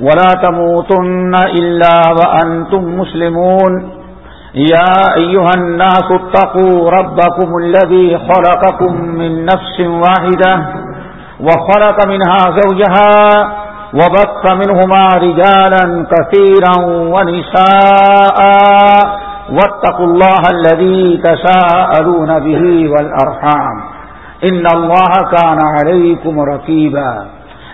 ولا تموتن إلا وأنتم مسلمون. يا أيها الناس اتقوا ربكم الذي خلقكم من نفس واحدة وخلق منها زوجها وبط منهما رجالا كثيرا ونساء واتقوا الله الذي تساءلون به والأرحام. إن الله كان عليكم ركيبا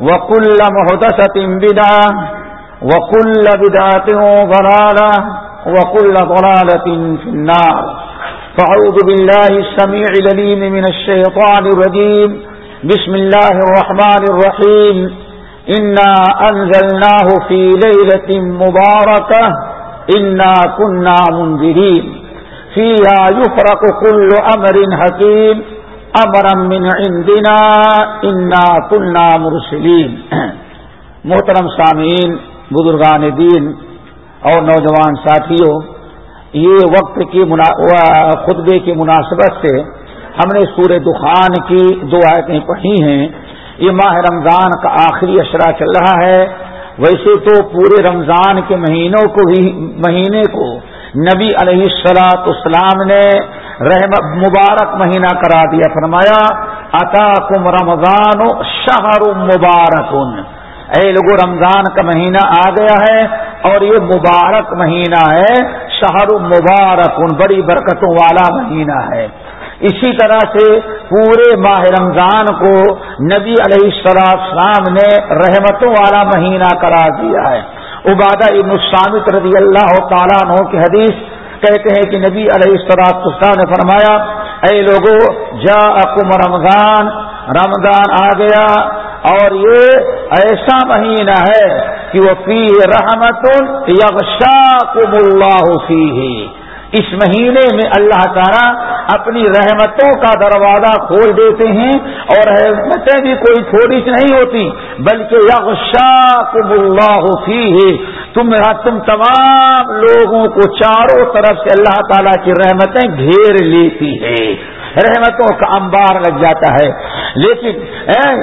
وكل مهدسة بدعة وكل بدعة ضلالة وكل ضلالة في النار فعوذ بالله السميع لليم من الشيطان الرجيم بسم الله الرحمن الرحيم إنا أنزلناه في ليلة مباركة إنا كنا منذرين فيها يفرق كل أمر حكيم امرم من عندنا انا كنا مرسلین محترم سامعین، بزرگان دین اور نوجوان ساتھیوں، یہ وقت کی خطبے کی مناسبت سے ہم نے سورہ دخان کی دو آیتیں پڑھی ہیں۔ یہ ماہ رمضان کا آخری اشرا چل رہا ہے۔ ویسے تو پورے رمضان کے مہینوں کو بھی مہینے کو نبی علیہ السلاط اسلام نے رحم مبارک مہینہ کرا دیا، فرمایا عطا کم رمضان شہر مبارک۔ اے لوگوں رمضان کا مہینہ آ گیا ہے اور یہ مبارک مہینہ ہے، شہر مبارک، بڑی برکتوں والا مہینہ ہے۔ اسی طرح سے پورے ماہ رمضان کو نبی علیہ السلام نے رحمتوں والا مہینہ کرا دیا ہے۔ عبادہ ابن السامت رضی اللہ تعالیٰ عنہ کی حدیث کہتے ہیں کہ نبی علیہ السلام نے فرمایا، اے لوگو جا اکم رمضان رمضان آ گیا اور یہ ایسا مہینہ ہے کہ وہ فی رحمت یغشاکم اللہ فی اس مہینے میں اللہ تعالیٰ اپنی رحمتوں کا دروازہ کھول دیتے ہیں اور رحمتیں بھی کوئی تھوڑی سی نہیں ہوتی، بلکہ یغشا کم اللہ فی تم تم تمام لوگوں کو چاروں طرف سے اللہ تعالیٰ کی رحمتیں گھیر لیتی ہے رحمتوں کا انبار لگ جاتا ہے۔ لیکن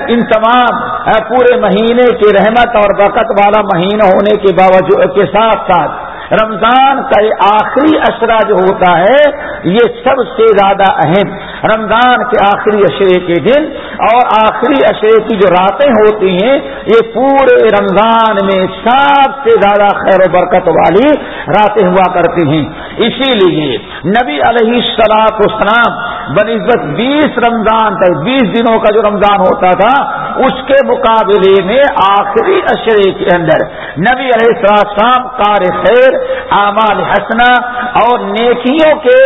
ان تمام پورے مہینے کی رحمت اور برکت والا مہینہ ہونے کے باوجود کے ساتھ ساتھ رمضان کا یہ آخری اشرا جو ہوتا ہے یہ سب سے زیادہ اہم رمضان کے آخری اشرے کے دن اور آخری اشرے کی جو راتیں ہوتی ہیں، یہ پورے رمضان میں سب سے زیادہ خیر و برکت والی راتیں ہوا کرتی ہیں۔ اسی لیے نبی علیہ السلاط اسلام بنسبت بیس رمضان تک، بیس دنوں کا جو رمضان ہوتا تھا، اس کے مقابلے میں آخری اشرے کے اندر نبی علیہ السلام کار خیر، اعمال حسنا اور نیکیوں کے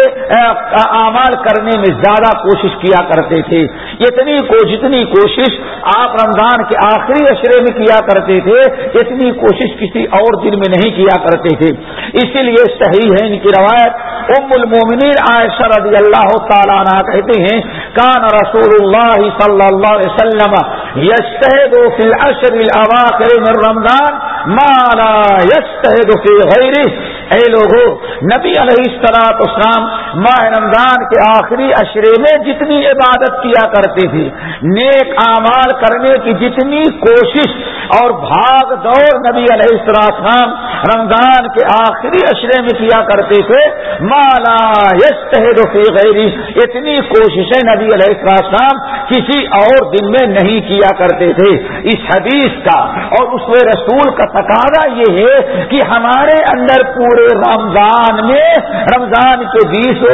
اعمال کرنے میں زیادہ زیادہ کوشش کیا کرتے تھے۔ اتنی کو جتنی کوشش آپ رمضان کے آخری اشرے میں کیا کرتے تھے، اتنی کوشش کسی اور دن میں نہیں کیا کرتے تھے۔ اسی لیے صحیح ہے ان کی روایت۔ ام المومنین عائشہ رضی اللہ تعالیٰ عنہ کہتے ہیں، کان رسول اللہ صلی اللہ علیہ وسلم یشتہد فی العشر الاواخر من رمضان ما لا یشتہد فی غیرہ. اے لوگوں نبی علیہ السلاط اسلام ماہ رمضان کے آخری اشرے میں جتنی عبادت کیا کرتے تھے نیک اعمال کرنے کی جتنی کوشش اور بھاگ دوڑ نبی علیہ السلام رمضان کے آخری اشرے میں کیا کرتے تھے؟ مالا یس غیری، اتنی کوششیں نبی علیہ السلام کسی اور دن میں نہیں کیا کرتے تھے۔ اس حدیث کا اور اس میں رسول کا تقاضا یہ ہے کہ ہمارے اندر پورے رمضان میں، رمضان کے بیس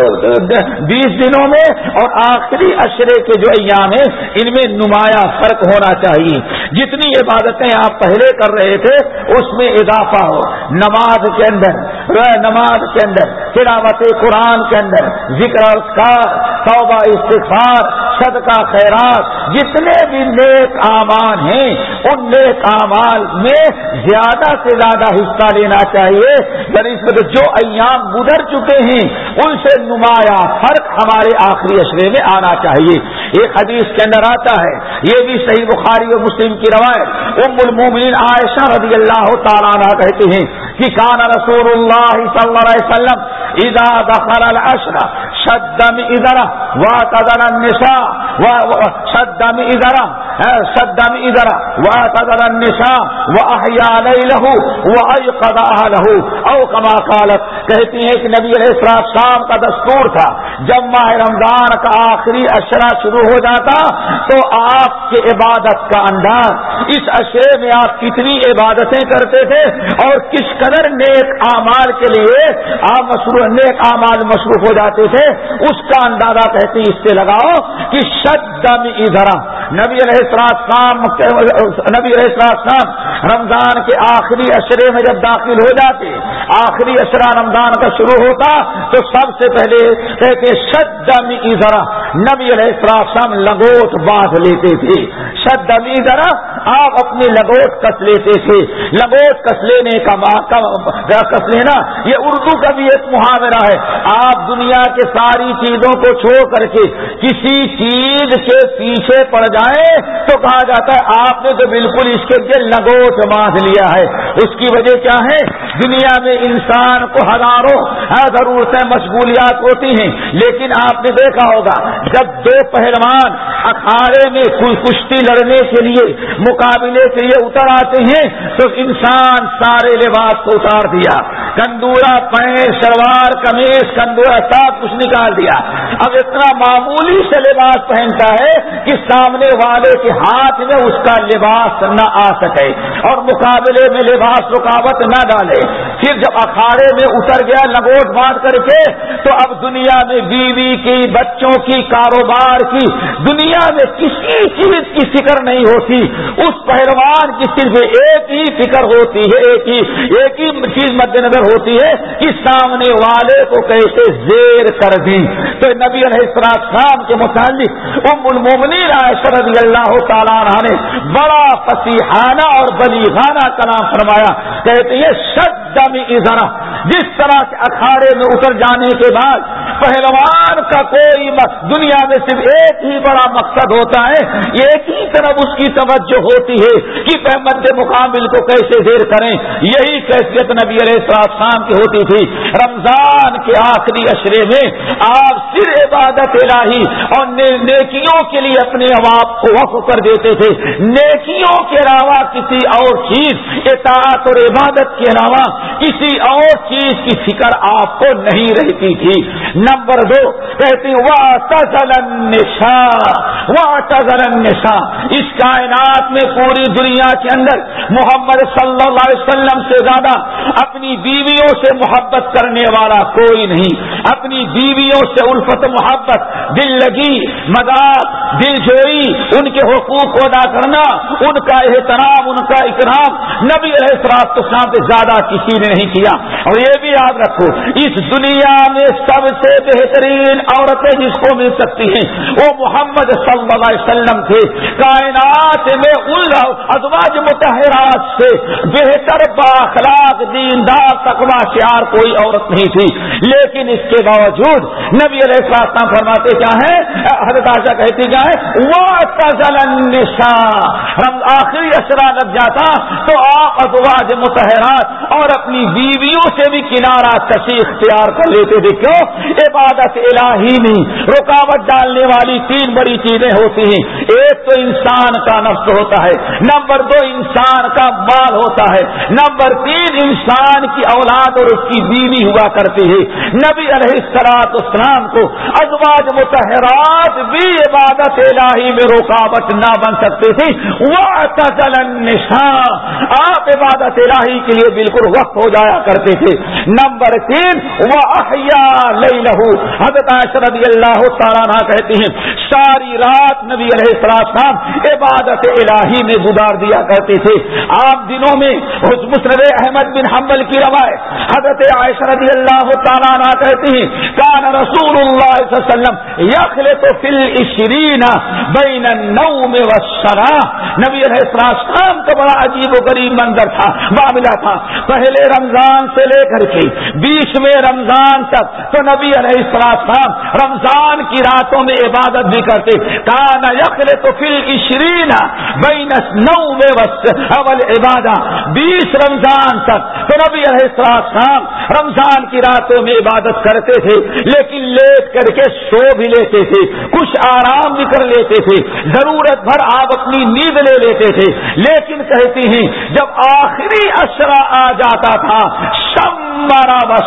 بیس دنوں میں اور آخری اشرے کے جو ایام ہیں، ان میں نمایاں فرق ہونا چاہیے۔ جتنی عبادتیں آپ پہلے کر رہے تھے، اس میں اضافہ ہو۔ نماز کے اندر نماز کے اندر، تلاوت قرآن کے اندر، ذکر کا توبہ استغفار، صدقہ خیرات، جتنے بھی نیک اعمال ہیں، ان نیک اعمال میں زیادہ سے زیادہ حصہ لینا چاہیے۔ یعنی جو ایام گزر چکے ہیں، ان سے نمایاں فرق ہمارے آخری اشرے میں آنا چاہیے۔ ایک حدیث کے اندر آتا ہے، یہ بھی صحیح بخاری و مسلم کی روایت۔ ام المومنین عائشہ رضی اللہ تعالیٰ کہتے ہیں کہ کان رسول اللہ صلی اللہ علیہ وسلم اذا دخل العشر شدم ادرا واعتذر النساء شدم ادرا شدم ادرا واعتذر النساء واحيا ليله وايقظ اهله او كما قالت، کہتی ہیں کہ نبی علیہ السلام شام کا دستور تھا، جب ماہ رمضان کا آخری اشرا شروع ہو جاتا، تو آپ کے عبادت کا انداز، اس اشرے میں آپ کتنی عبادتیں کرتے تھے، اور کس قدر نیک اعمال کے لیے آپ مصروف نیک اعمال مصروف ہو جاتے تھے، اس کا اندازہ کہتے اس سے لگاؤ کہ شدم ادھر۔ نبی علیہ السلام نبی علیہ السلام رمضان کے آخری اشرے میں جب داخل ہو جاتے، آخری اشرا رمضان کا شروع ہوتا، تو سب سے پہلے کہتے شدم ادھر۔ نبی علیہ السلام لگوٹ باندھ لیتے تھے۔ شدم ادھر آپ اپنی لگوٹ کس لیتے تھے۔ لگوٹ کس لینے کا کس لینا؟ یہ اردو کا بھی ایک محاورہ ہے۔ آپ دنیا کے ساری چیزوں کو چھوڑ کر کے کسی چیز کے پیچھے پڑ جائیں تو کہا جاتا ہے آپ نے تو بالکل اس کے لیے لگوٹ باندھ لیا ہے۔ اس کی وجہ کیا ہے؟ دنیا میں انسان کو ہزاروں ضرورتیں مشغولیات ہوتی ہیں، لیکن آپ نے دیکھا ہوگا جب دو پہلوان اکھاڑے میں کشتی لڑنے کے لیے، مقابلے کے لیے اتر آتے ہیں، تو انسان سارے لباس کو اتار دیا۔ کندورا پیر شلوار کمیز کندورا سب کچھ نکال دیا۔ اب اتنا معمولی سے لباس پہنتا ہے کہ سامنے والے کے ہاتھ میں اس کا لباس نہ آ سکے اور مقابلے میں لباس رکاوٹ نہ ڈالے۔ پھر جب اکھاڑے میں اتر گیا لگوٹ باندھ کر کے، تو اب دنیا میں بیوی کی، بچوں کی، کاروبار کی، دنیا میں کسی چیز کی فکر نہیں ہوتی۔ اس پہلوان کی صرف ایک ہی فکر ہوتی ہے، ایک ہی ایک ہی چیز مد نظر ہوتی ہے کہ سامنے والے کو کیسے زیر کر دی تو نبی علیہ السلام کے متعلق ام المومنین عائشہ رضی اللہ تعالیٰ نے بڑا فصیحانہ اور بلیغانہ کلام فرمایا۔ کہتے ہیں شدم ازرا جس طرح کے اکھاڑے میں اتر جانے کے بعد پہلوان کا کوئی دنیا میں صرف ایک ہی بڑا مقصد ہوتا ہے ایک ہی طرف اس کی توجہ ہوتی ہے کہ مد مقابل کو کیسے دیر کریں، یہی کیفیت نبی علیہ السلام کی ہوتی تھی۔ رمضان کے آخری اشرے میں آپ صرف عبادت الہی اور نیکیوں کے لیے اپنے عوام کو وقف کر دیتے تھے۔ نیکیوں کے علاوہ کسی اور چیز، اطاعت اور عبادت کے علاوہ کسی اور چیز کی فکر آپ کو نہیں رہتی تھی۔ نمبر دو کہتی نشا نشا اس کائنات میں پوری دنیا کے اندر محمد صلی اللہ علیہ وسلم سے زیادہ اپنی بیویوں سے محبت کرنے والا کوئی نہیں۔ اپنی بیویوں سے الفت، محبت، دل لگی، مذاق، دل جوئی، ان کے حقوق کو ادا کرنا، ان کا احترام، ان کا اکرام۔ نبی الحسرات سے زیادہ کسی نے نہیں کیا اور یہ بھی یاد رکھو، اس دنیا میں سب سے بہترین عورتیں جس کو مل سکتی ہیں، وہ محمد صلی اللہ علیہ وسلم تھے۔ کائنات میں ان ازواج متحرات سے بہتر باخلاق دیندار تقوا شیار کوئی عورت نہیں تھی۔ لیکن اس کے باوجود نبی علیہ السلام فرماتے کیا ہیں؟ حضرت آشا کہتی جائے وہ آخری اشرا لگ جاتا تو آپ ازواج متحرات اور اپنی بیویوں سے بھی کنارہ کشی اختیار کر لیتے تھے۔ کیوں؟ عبادت الہی میں رکاوٹ ڈالنے والی تین بڑی چیزیں ہوتی ہیں۔ ایک تو انسان کا نفس ہوتا ہے۔ نمبر دو انسان کا مال ہوتا ہے۔ نمبر تین انسان کی اولاد اور اس کی بیوی ہوا کرتی ہے۔ نبی علیہ السلاط اسلام کو ازواج متحرات بھی عبادت الہی میں رکاوٹ نہ بن سکتے تھے۔ وہ آپ عبادت الہی کے لیے بالکل وقت ہو جایا کرتے تھے۔ نمبر تین وہ احیا لئی لہو حضرت رضی اللہ تعالیٰ کہتی ہیں، ساری رات نبی علیہ السلام عبادت الہی میں گزار دیا کرتے تھے۔ آپ دنوں میں مسرد احمد بن حنبل کی روایت، حضرت عائشہ رضی اللہ تعالیٰ کہتی ہیں، کان رسول اللہ صلی اللہ علیہ وسلم یخل تو فل عشرین بین النوم والصلاح نبی علیہ السلام کا بڑا عجیب و غریب منظر تھا، معاملہ تھا۔ پہلے رمضان سے لے کر کے بیسویں رمضان تک تو نبی علیہ السلام رمضان کی راتوں میں عبادت بھی کرتے۔ کانا یقل تو فل عشرین بین نو اول عبادت بیس رمضان تک تو نبی علیہ السلام رمضان کی راتوں میں عبادت کرتے تھے، لیکن لیٹ کر کے سو بھی لیتے تھے، کچھ آرام بھی کر لیتے تھے، ضرورت بھر آپ اپنی نیند لے لیتے تھے۔ لیکن کہتی ہیں، جب آخری اشرا آ جاتا تھا شمرا و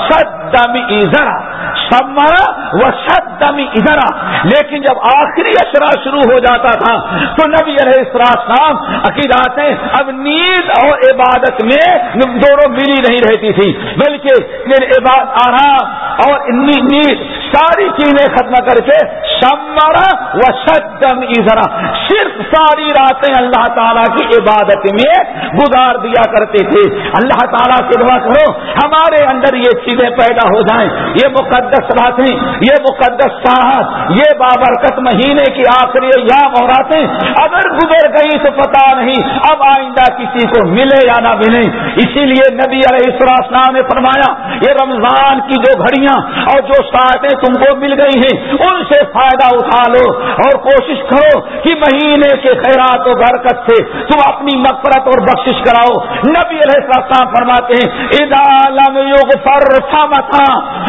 سمرا و شدم ادھرا لیکن جب آخری اشرا شروع ہو جاتا تھا، تو نبی علیہ السلام عقیدات اب نیند اور عبادت میں دونوں ملی نہیں رہتی تھی، بلکہ آرام اور نیند ساری چیزیں ختم کر کے سمرا و شدم ادھرا صرف ساری راتیں اللہ تعالیٰ کی عبادت میں گزار دیا کرتے تھے اللہ تعالیٰ سے دعا کرو، ہمارے اندر یہ چیزیں پیدا ہو جائیں، یہ مقدس راتیں، یہ مقدس ساحت یہ بابرکت مہینے کی آخری ایام اور راتیں۔ اگر گزر گئی تو پتا نہیں اب آئندہ کسی کو ملے یا نہ ملے۔ اسی لیے نبی علیہ السلام نے فرمایا، یہ رمضان کی جو گھڑیاں اور جو ساعتیں تم کو مل گئی ہیں، ان سے فائدہ اٹھا لو اور کوشش کرو کہ مہینے کے خیرات و برکت سے تم اپنی مفرت اور بخشش کراؤ۔ نبی علیہ السلام فرماتے ہیں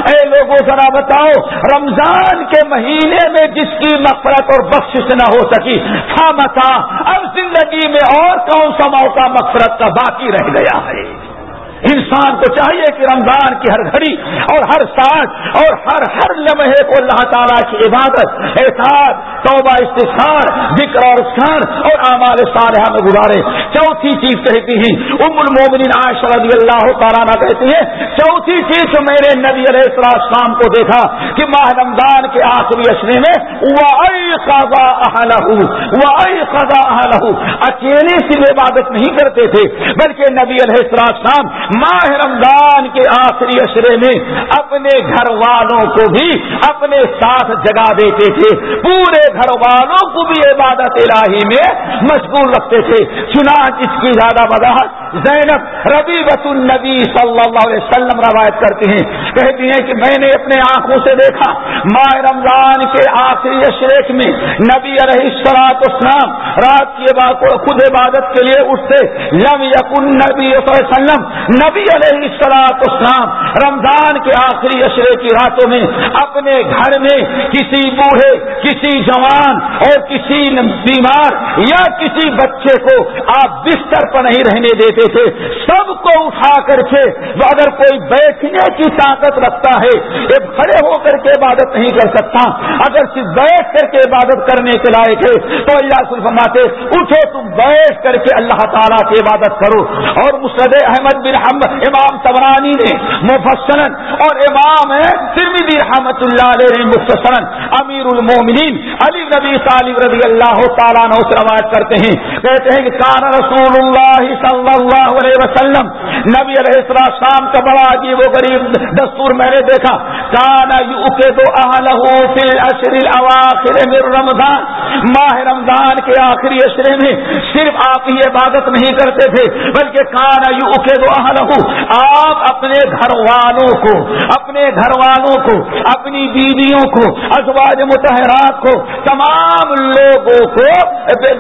اے لوگوں ذرا بتاؤ، رمضان کے مہینے میں جس کی مفرت اور بخشش نہ ہو سکی تھا اب زندگی میں اور کون سا موقع مفرت کا باقی رہ گیا ہے؟ انسان کو چاہیے کہ رمضان کی ہر گھڑی اور ہر سانس اور ہر ہر لمحے کو اللہ تعالیٰ کی عبادت احساس توبہ استفار ذکر اور سار اور اعمال صالحہ میں گزارے۔ چوتھی چیز کہتی ہیں، ام المومنین عائشہ رضی اللہ تعالیٰ نہ کہتی ہے چوتھی چیز جو میرے نبی علیہ السلام کو دیکھا کہ ماہ رمضان کے آخری اشرے میں اکیلے صرف عبادت نہیں کرتے تھے، بلکہ نبی علیہ السلام ماہ رمضان کے آخری اشرے میں اپنے گھر والوں کو بھی اپنے ساتھ جگا دیتے تھے۔ پورے گھر والوں کو بھی عبادت الہی میں مشغول رکھتے تھے۔ چنانچہ اس کی زیادہ وضاحت زینب ربی بس النبی صلی اللہ علیہ وسلم روایت کرتی ہیں۔ کہتی ہیں کہ میں نے اپنے آنکھوں سے دیکھا ماہ رمضان کے آخری اشریک میں نبی علیہ سلاط اسلام رات کی خود عبادت کے لیے اٹھتے۔ لم یقن نبی وسلم نبی علیہ سلاط اسلام رمضان کے آخری اشرے کی راتوں میں اپنے گھر میں کسی بوڑھے، کسی جوان اور کسی بیمار یا کسی بچے کو آپ بستر پر نہیں رہنے دیتے تھے، سب کو اٹھا کر کے اگر کوئی بیٹھنے کی طاقت رکھتا ہے ایک کھڑے ہو کر کے عبادت نہیں کر سکتا۔ اگر صرف بیٹھ کر کے عبادت کرنے کے لائق ہے، تو اللہ کل فرماتے، اٹھو تم بیٹھ کر کے اللہ تعالیٰ کی عبادت کرو۔ اور مسد احمد بن حم امام تبرانی نے مفسن اور امام ترمیدی رحمت اللہ علیہ مختصراً امیر المومنین علی نبی طالب رضی اللہ تعالیٰ نے روایت کرتے ہیں۔ کہتے ہیں کہ کان رسول اللہ صلی اللہ اللہ علیہ وسلم، نبی علیہ السلام کا بڑا عجیب و غریب دستور میں نے دیکھا۔ کانا یو کے دو اہل من رمضان. ماہ رمضان کے آخری اشرے میں صرف آپ کی عبادت نہیں کرتے تھے، بلکہ کانا یو کے دو آپ اپنے گھر والوں کو، اپنے گھر والوں کو، اپنی بیویوں کو، ازواج متحرات کو، تمام لوگوں کو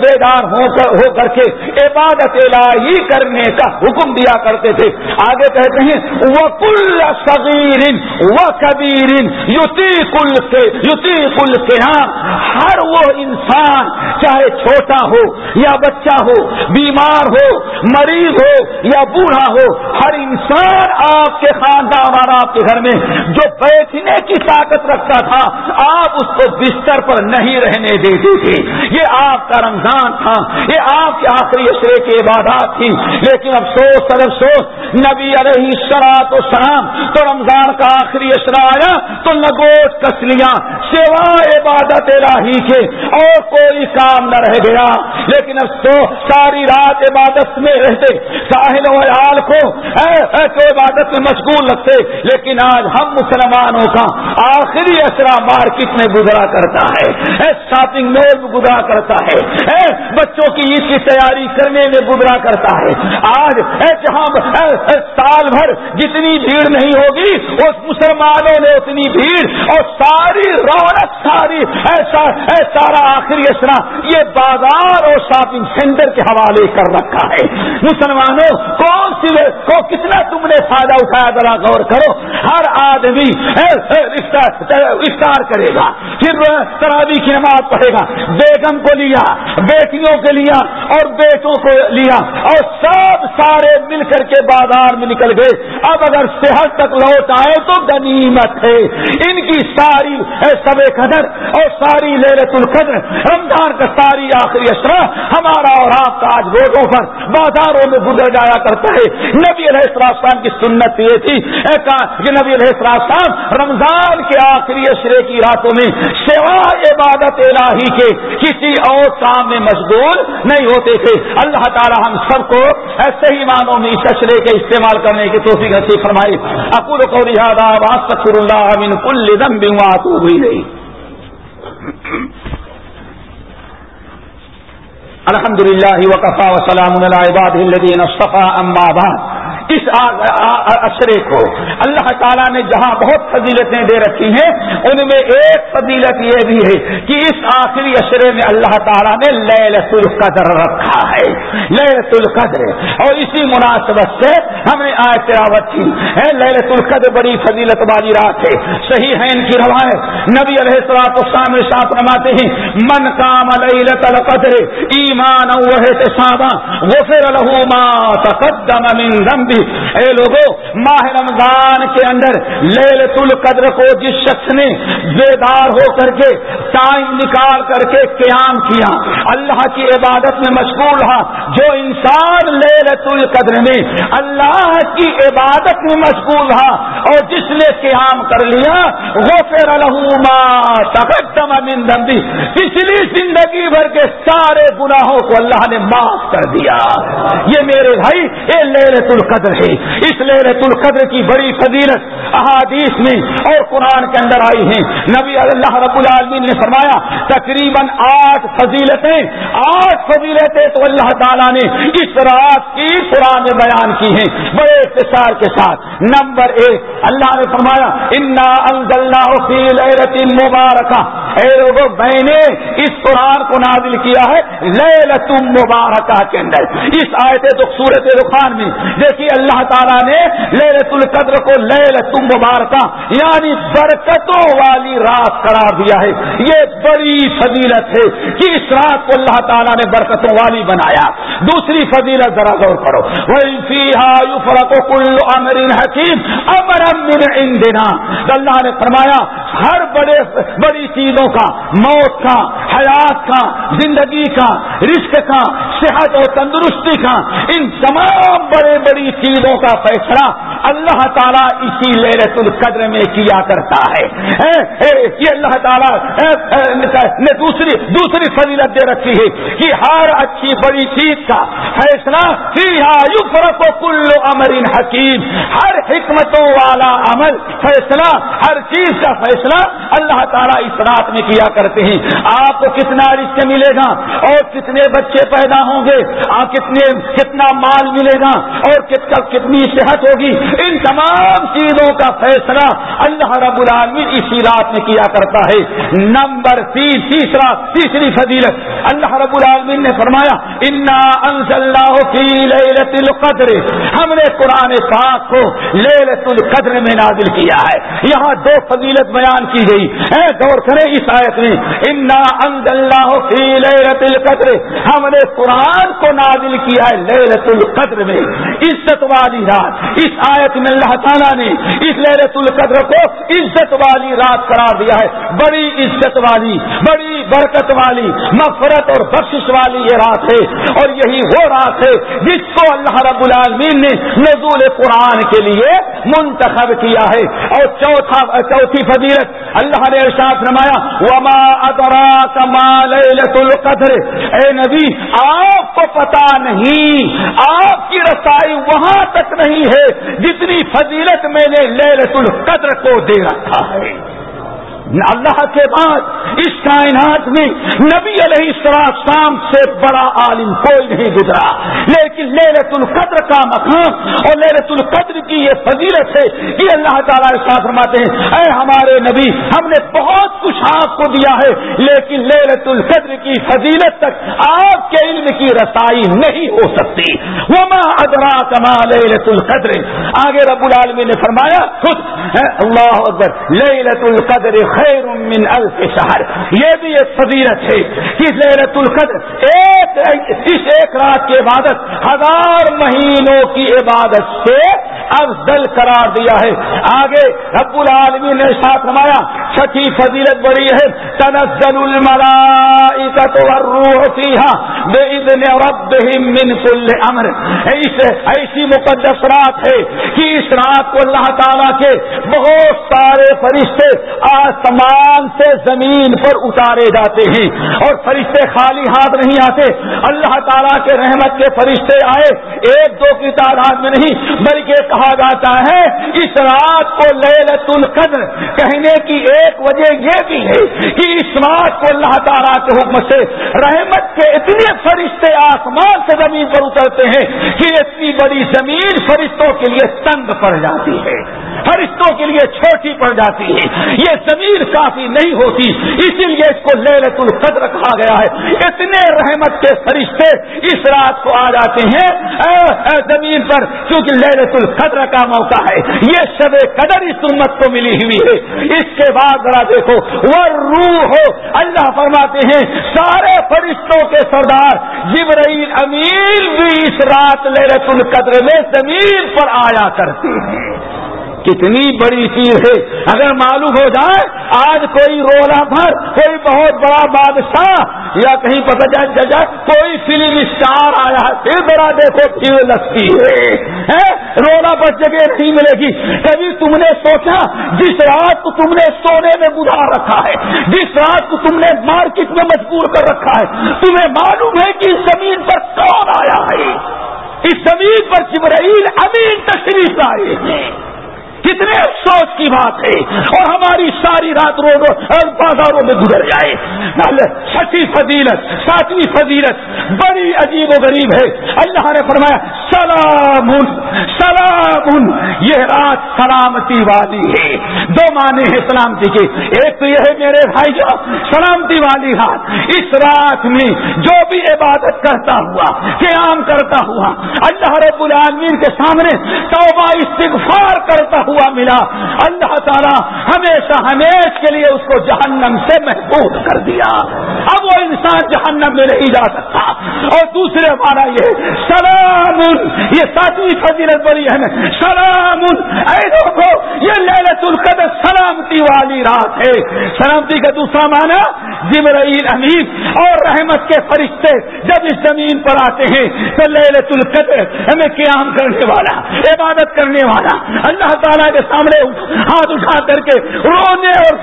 بیدار ہو کر ہو کر کے عبادت الہی کرنے کا حکم دیا کرتے تھے۔ آگے کہتے ہیں وہ کل صغیر و کبیر یوتی کل یوتی کل کے ہر وہ انسان چاہے چھوٹا ہو یا بچہ ہو، بیمار ہو، مریض ہو یا بوڑھا ہو، ہر انسان آپ کے خاندان اور آپ کے گھر میں جو بیٹھنے کی طاقت رکھتا تھا، آپ اس کو بستر پر نہیں رہنے دیتے تھے یہ آپ کا رمضان تھا، یہ آپ کے آخری اشرے کی عبادات تھی۔ لیکن افسوس سر افسوس نبی علیہ شراط و سلام تو رمضان کا آخری اشرا آیا تو لگوٹ کسلیاں سوا عبادت الہی کے اور کوئی کام نہ رہ گیا۔ لیکن افسوس ساری رات عبادت میں رہتے، ساحل ویال کو تو عبادت میں مشغول رکھتے لیکن آج ہم مسلمانوں کا آخری اشرا مارکیٹ میں گزرا کرتا ہے۔ شاپنگ مال میں گزرا کرتا ہے۔ بچوں کی عید کی تیاری کرنے میں گزرا کرتا ہے۔ آج جہاں سال بھر جتنی بھیڑ نہیں ہوگی، اس مسلمانوں نے اتنی بھیڑ اور ساری رونق، ساری ایسا سارا آخری اشرا یہ بازار اور شاپنگ سینٹر کے حوالے کر رکھا ہے۔ مسلمانوں، کون سی کو کتنا تم نے فائدہ اٹھایا؟ ذرا غور کرو۔ ہر آدمی افطار کرے گا۔ پھر تراوی کی نماز پڑھے گا۔ بیگم کو لیا، بیٹیوں کے لیا اور بیٹوں کو لیا۔ اور سب سارے مل کر کے بازار میں نکل گئے۔ اب اگر صحت تک لوٹ آئے تو گنیمت غنیمت ہے۔ ان کی ساری سب قدر اور ساری للت القدر، رمضان کا ساری آخری اشرا ہمارا اور آپ کا آج روڈوں پر بازاروں میں گزر جایا کرتا ہے۔ نبی علیہ السلام کی سنت یہ تھی۔ کہ نبی علیہ السلام رمضان کے آخری اشرے کی راتوں میں سوا عبادت الہی کے کسی اور کام میں مشغول نہیں ہوتے تھے۔ اللہ تعالی ہم سب کو ایسے ہی معنوں میں اس اشرے کے استعمال کرنے کی توفیق نصیب فرمائی اکور کو لہٰذا استغفر اللہ من کل ذنب واتوب الیہ الحمد للہ وقفا وسلام علی عباده الذین اصطفى اما بعد. اس اشرے کو۔ اللہ تعالیٰ نے جہاں بہت فضیلتیں دے رکھی ہیں، ان میں ایک فضیلت یہ بھی ہے کہ اس آخری اشرے میں اللہ تعالیٰ نے للت القدر رکھا ہے۔ للت القدر۔ اور اسی مناسبت سے ہم نے آج تلاوت کی۔ ہے للت القدر، بڑی فضیلت والی رات ہے۔ صحیح ہے ان کی روایت، نبی علیہ السلاط السلام ساتھ رماتے ہیں، من کام للت القدر ایمان صابہ غفر له ما تقدم من ذنبه اے لوگوں ماہ رمضان کے اندر للت القدر کو جس شخص نے بیدار ہو کر کے ٹائم نکال کر کے قیام کیا، اللہ کی عبادت میں مشغول رہا، جو انسان للت القدر میں اللہ کی عبادت میں مشغول رہا اور جس نے قیام کر لیا وہ پھر الحما تقدم من ذنبی۔ پچھلی زندگی بھر کے سارے گناہوں کو اللہ نے معاف کر دیا۔ یہ میرے بھائی، یہ للت القدر ہے۔ اس لہرت القدر کی بڑی فضیلت احادیث میں اور قرآن کے اندر آئی ہیں۔ نبی اللہ رب العالمین نے فرمایا، تقریباً آٹھ فضیلتیں آٹھ فضیلتیں تو اللہ تعالیٰ نے اس رات کی قرآن میں بیان کی ہیں۔ بڑے اختصار کے ساتھ۔ نمبر ایک، اللہ نے فرمایا، انا فی لہرت مبارکہ اے لوگوں میں نے اس قرآن کو نازل کیا ہے لہرت مبارکہ کے اندر۔ اس آیت تو سورت رخان میں۔ دیکھیے اللہ تعالیٰ نے لہرت القدر کو لہرت مبارکہ یعنی برکتوں والی رات قرار دیا ہے۔ یہ بڑی فضیلت ہے کہ اس رات کو اللہ تعالیٰ نے برکتوں والی بنایا۔ دوسری فضیلت ذرا غور کرو۔ فرق کل امر حکیم امر امن ان دینا اللہ نے فرمایا، ہر بڑے بڑی چیزوں کا، موت کا، حیات کا، زندگی کا رشک کا، صحت اور تندرستی کا، ان تمام بڑے بڑی چیزوں کا فیصلہ اللہ تعالیٰ اسی لہرت القدر میں کیا کرتا ہے۔ یہ اللہ تعالیٰ نے دوسری دوسری فضیلت دے رکھی ہے کہ ہر اچھی بڑی چیز کا فیصلہ فرق و کل امر حکیم۔ ہر حکمتوں والا عمل، فیصلہ، ہر چیز کا فیصلہ فیصلہ اللہ تعالیٰ اس رات میں کیا کرتے ہیں؟ آپ کو کتنا رشتے ملے گا؟ اور کتنے بچے پیدا ہوں گے؟ آپ کتنے کتنا مال ملے گا؟ اور کتنی صحت ہوگی؟ ان تمام چیزوں کا فیصلہ اللہ رب العالمین اسی رات میں کیا کرتا ہے۔ نمبر تین تیسرا، تیسری فضیلت۔ اللہ رب العالمین نے فرمایا، انا القدر ہم نے قرآن پاک کو لیلت القدر میں نازل کیا ہے۔ یہاں دو فضیلت بیان کی گئی۔ ہے غور کریں اس آیت میں انا اللہ فی لیلت القدر۔ ہم نے قرآن کو نازل کیا ہے لیلت القدر میں۔ عزت والی رات۔ اس آیت میں اللہ تعالیٰ نے اس لیلت القدر کو عزت والی رات قرار دیا ہے۔ بڑی عزت والی، بڑی برکت والی مفرت اور بخش والی یہ رات ہے۔ اور یہی وہ رات ہے جس کو اللہ رب العالمین نے نزول قرآن کے لیے منتخب کیا ہے۔ اور چوتھا، چوتھی فضیلت اللہ نے ارشاد نمایا وما ادرا کمال القدر. اے نبی، آپ کو پتا نہیں، آپ کی رسائی وہاں تک نہیں ہے جتنی فضیلت میں نے لیلت القدر کو دے رکھا ہے اللہ کے بعد اس کائنات میں نبی علیہ السلام سے بڑا عالم کوئی نہیں گزرا۔ لیکن لیلت القدر کا مقام اور لیلت القدر کی یہ فضیلت ہے کہ اللہ تعالیٰ ساتھ فرماتے ہیں، اے ہمارے نبی، ہم نے بہت کچھ آپ کو دیا ہے، لیکن لیلت القدر کی فضیلت تک آپ کے علم کی رسائی نہیں ہو سکتی۔ وہ ماں ادرا کما لیلت القدر۔ آگے رب العالمی نے فرمایا، خود اللہ اکبر لیلت القدر خیر من الف شہر۔ یہ بھی ایک فضیرت ہے کہ لہرت القدر ایک اس ایک رات کی عبادت ہزار مہینوں کی عبادت سے افضل قرار دیا ہے۔ آگے رب العالمین نے ساتھ رمایا چھٹی فضیلت بڑی ہے، تنزل الملائکت والروح فیہا بإذن ربهم من کل امر۔ ایسی مقدس رات ہے کہ اس رات کو اللہ تعالیٰ کے بہت سارے فرشتے آسمان سے زمین پر اتارے جاتے ہیں۔ اور فرشتے خالی ہاتھ نہیں آتے۔ اللہ تعالیٰ کے رحمت کے فرشتے آئے، ایک دو کی تعداد میں نہیں، بلکہ کہا جاتا ہے، اس رات کو لیلت القدر کہنے کی ایک وجہ یہ بھی ہے کہ اس رات کو اللہ تعالیٰ کے حکم سے رحمت کے اتنے فرشتے آسمان سے زمین پر اترتے ہیں کہ اتنی بڑی زمین فرشتوں کے لیے تنگ پڑ جاتی ہے۔ فرشتوں کے لیے چھوٹی پڑ جاتی ہے۔ یہ زمین کافی نہیں ہوتی اسی لیے اس کو للت القدر کہا گیا ہے۔ اتنے رحمت کے فرشتے اس رات کو آ جاتے ہیں، اے اے زمین پر، کیونکہ للت القدر کا موقع ہے۔ یہ شب قدر اس امت کو ملی ہوئی ہے۔ اس کے بعد ذرا دیکھو وہ روح ہو اللہ فرماتے ہیں، سارے فرشتوں کے سردار جبرائیل امیر بھی اس رات للت القدر میں زمین پر آیا کرتے ہیں۔ کتنی بڑی چیز ہے۔ اگر معلوم ہو جائے، آج کوئی رولا بھر، کوئی بہت بڑا بادشاہ یا کہیں پتہ جائے جائے کوئی فلم اسٹار آیا ہے، پھر بڑا دیکھو پھر لگتی ہے۔ رولا پر جگہ نہیں ملے گی۔ کبھی تم نے سوچا، جس رات کو تم نے سونے میں گزار رکھا ہے، جس رات کو تم نے مارکیٹ میں مجبور کر رکھا ہے، تمہیں معلوم ہے کہ اس زمین پر کون آیا ہے۔ اس زمین پر جبرائیل امین تشریف آئے ہیں کتنے افسوس کی بات ہے اور ہماری ساری رات روڈوں بازاروں میں گزر جائے۔ چھٹی فضیلت ساتویں فضیلت۔ بڑی عجیب و غریب ہے۔ اللہ نے فرمایا سلام سلام یہ رات سلامتی والی ہے۔ دو معنی ہے سلامتی کے۔ ایک تو یہ ہے، میرے بھائی جو سلامتی والی رات۔ اس رات میں جو بھی عبادت کرتا ہوا، قیام کرتا ہوا، اللہ رب العالمین کے سامنے توبہ، استغفار کرتا ہوا ہوا ملا، اللہ تعالیٰ ہمیشہ ہمیش کے لیے اس کو جہنم سے محفوظ کر دیا۔ اب وہ انسان جہنم میں نہیں جا سکتا۔ اور دوسرے ہمارا یہ سلام، یہ ساتویں فضیلت بڑی ہے۔ سلام، اے دیکھو یہ للت القدر سلامتی والی رات ہے۔ سلامتی کا دوسرا معنی، جبرائیل امین اور رحمت کے فرشتے جب اس زمین پر آتے ہیں، تو للت القدر ہمیں قیام کرنے والا، عبادت کرنے والا۔ اللہ تعالیٰ کے سامنے ہاتھ اٹھا کر کے رونے اور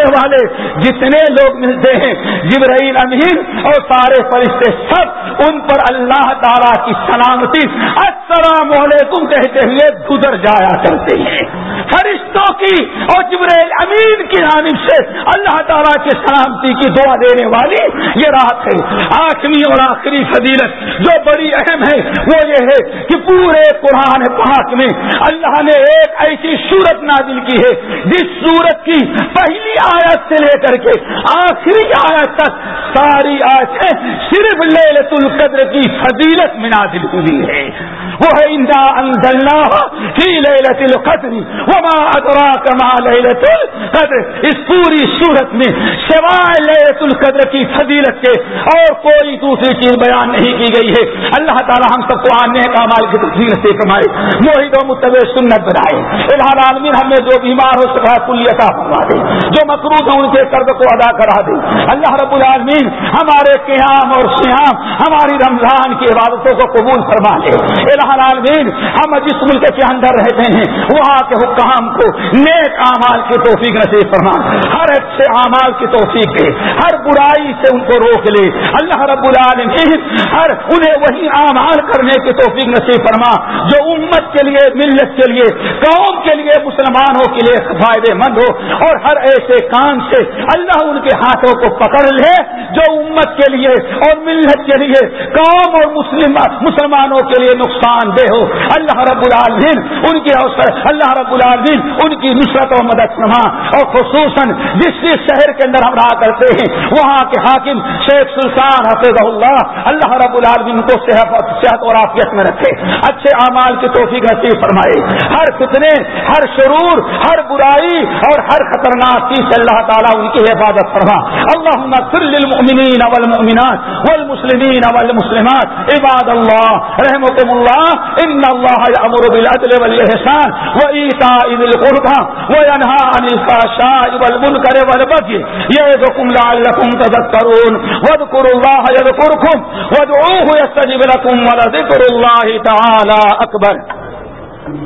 والے جتنے لوگ ملتے ہیں، جبرائیل امین اور سارے فرشتے سب ان پر اللہ تعالیٰ کی سلامتی، السلام علیکم کہتے ہوئے گزر جایا کرتے ہیں۔ فرشتوں کی اور جبریل امین کی جانب سے اللہ تعالیٰ کی سلامتی کی دعا دینے والی یہ رات ہے۔ آخری اور آخری فضیلت جو بڑی اہم ہے وہ یہ ہے کہ پورے قرآن پاک میں اللہ نے ایک ایسی صورت نازل کی ہے، جس صورت کی پہلی آیت سے لے کر کے آخری آیت تک ساری آیتیں صرف للت القدر کی فضیلت میں نازل ہوئی ہے وہ ہے اندا انزلنا فی لیلت القدر وما ادراک ما لیلت القدر اس پوری صورت میں سوائے لیلت القدر کی فضیلت کے اور کوئی دوسری چیز بیان نہیں کی گئی ہے۔ اللہ تعالی ہم سب کو آنے کا مال کی تفصیل سے کمائے موہد و متبع سنت بنائے۔ الہٰ عالمین ہم نے جو بیمار ہو سکا کل عطا فرما دے۔ جو مقروض ہیں، ان کے قرض کو ادا کرا دے۔ اللہ رب العالمین ہمارے قیام اور سیام ہماری رمضان کی عبادتوں کو قبول فرما لے۔ الہ العالمین ہم جس ملک کے اندر رہتے ہیں وہاں کے حکام کو، نیک اعمال کی توفیق نصیب فرما۔ ہر اچھے اعمال کی توفیق دے۔ ہر برائی سے ان کو روک لے۔ اللہ رب العالمین ہر انہیں وہی اعمال کرنے کی توفیق نصیب فرما، جو امت کے لیے، ملت کے لیے، قوم کے لیے، مسلمانوں کے لیے فائدے مند ہو۔ اور ہر ایسے کام سے اللہ ان کے ہاتھوں کو پکڑ لے، جو امت کے لیے اور ملت کے لیے، قوم اور مسلم مسلمانوں کے لیے نقصان دہ ہو۔ اللہ رب العالمین ان کی اوسر، اللہ رب العالمین ان کی نصرت و مدد فرما۔ اور خصوصاً جس جس شہر کے اندر ہم رہا کرتے ہیں، وہاں کے حاکم شیخ سلطان حفظ اللہ اللہ رب العالمین کو صحت صحت اور عافیت میں رکھے۔ اچھے اعمال کی توفیق نصیب فرمائے۔ ہر فتنے، ہر شرور، ہر برائی اور ہر خطرناک چیز سے اللہ تعالیٰ ان کی حفاظت فرما۔ اللہ للمؤمنین والمؤمنات والمسلمین والمسلمات۔ عباد اللہ رحمكم اللہ ان اللہ یامر بالعدل والاحسان وایتاء ذی القربى وینهى عن الفحشاء والمنکر والبغي یعظکم لعلکم تذکرون واذکروا الله یذکرکم وادعوه یستجب لكم ولذکر اللہ تعالی اکبر